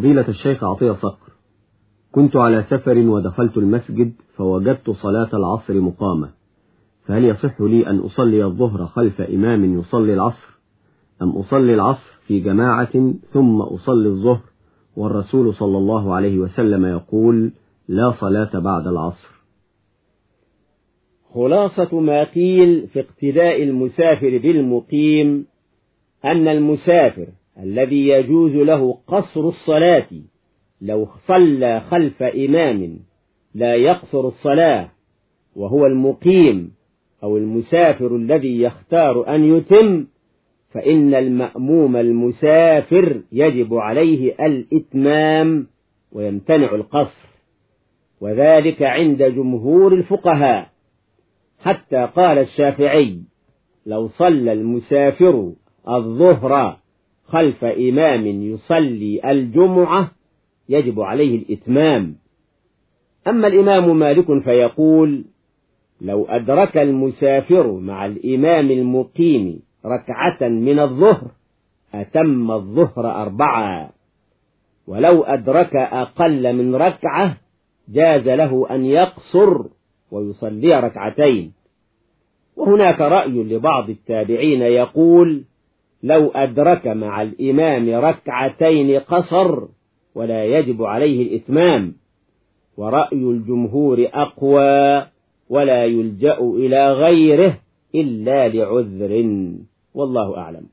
فضيلة الشيخ عطية صقر كنت على سفر ودخلت المسجد فوجدت صلاة العصر مقامة فهل يصح لي أن أصلي الظهر خلف إمام يصلي العصر؟ أم أصلي العصر في جماعة ثم أصلي الظهر؟ والرسول صلى الله عليه وسلم يقول لا صلاة بعد العصر. خلاصة ما قيل في اقتداء المسافر بالمقيم أن المسافر الذي يجوز له قصر الصلاة. لو صلى خلف إمام لا يقصر الصلاة وهو المقيم أو المسافر الذي يختار أن يتم فإن المأموم المسافر يجب عليه الإتمام ويمتنع القصر. وذلك عند جمهور الفقهاء. حتى قال الشافعي لو صلى المسافر الظهر خلف إمام يصلي الجمعة يجب عليه الإتمام. أما الإمام مالك فيقول لو أدرك المسافر مع الإمام المقيم ركعة من الظهر أتم الظهر أربعة. ولو أدرك أقل من ركعة جاز له أن يقصر ويصلي ركعتين. وهناك رأي لبعض التابعين يقول لو أدرك مع الإمام ركعتين قصر ولا يجب عليه الإتمام ورأي الجمهور أقوى ولا يلجأ إلى غيره إلا لعذر والله أعلم.